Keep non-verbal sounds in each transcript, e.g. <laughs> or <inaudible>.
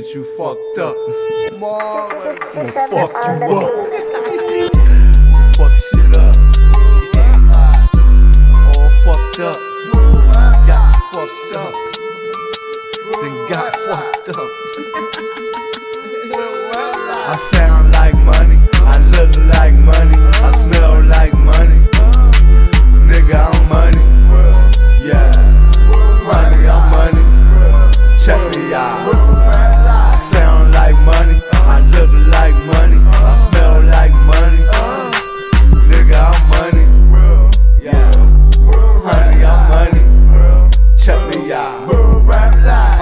get you fucked up. I'ma fuck you up. <laughs> fuck shit up. All fucked up. Got fucked up. Then got fucked up. <laughs> I sound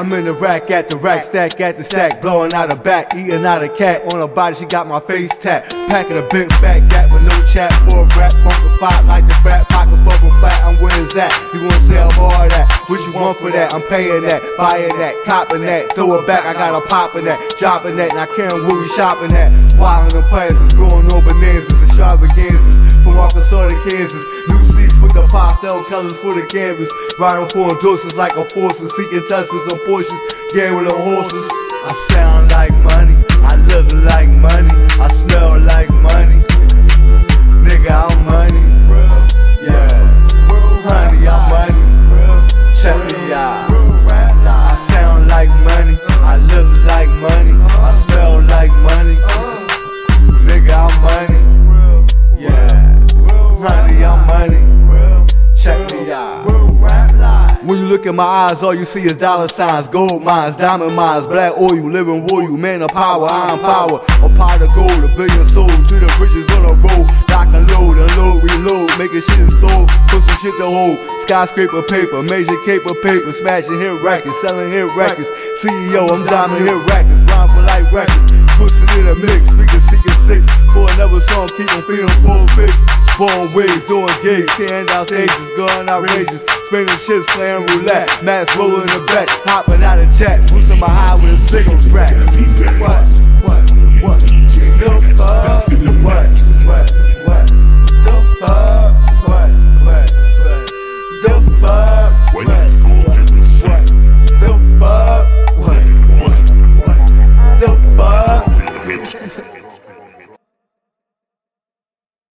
I'm in the rack at the rack, stack at the stack, blowing out a back, eating out a cat. On her body, she got my face tapped. Packing a big fat gap with no chat for a rap. Funkified like the rap, pockets fucking fat. I'm where is that? You wanna sell all that? What you want for that? I'm paying that, buying that, copping that. Throw it back, I got a popping that, dropping that, and I can't where we shopping at. Wild in the places, going on bonanzas, extravaganzas. From Arkansas to Kansas, new seats the pastel colors for the canvas. Riding four doses like a forces, seeking touches and portions, gambling horses. I sound like money, I look like look in my eyes, all you see is dollar signs, gold mines, diamond mines, black oil, living royal, man of power, I'm power, a pot of gold, a billion souls, to the bridges on the road, lock and load, unload, reload, making shit in store, put some shit to hold, skyscraper paper, major caper paper, smashing hit records, selling hit records, CEO, I'm diamond hit records, rhyme for life records, pushing in a mix, freaking seeking six, for another song, keep on feeling full fix. Born ways, doing gigs, hand out stages, going outrageous. Spinning chips, playing roulette. Mass rolling the back, hopping out of chat. Boosting my high with a cigarette. What?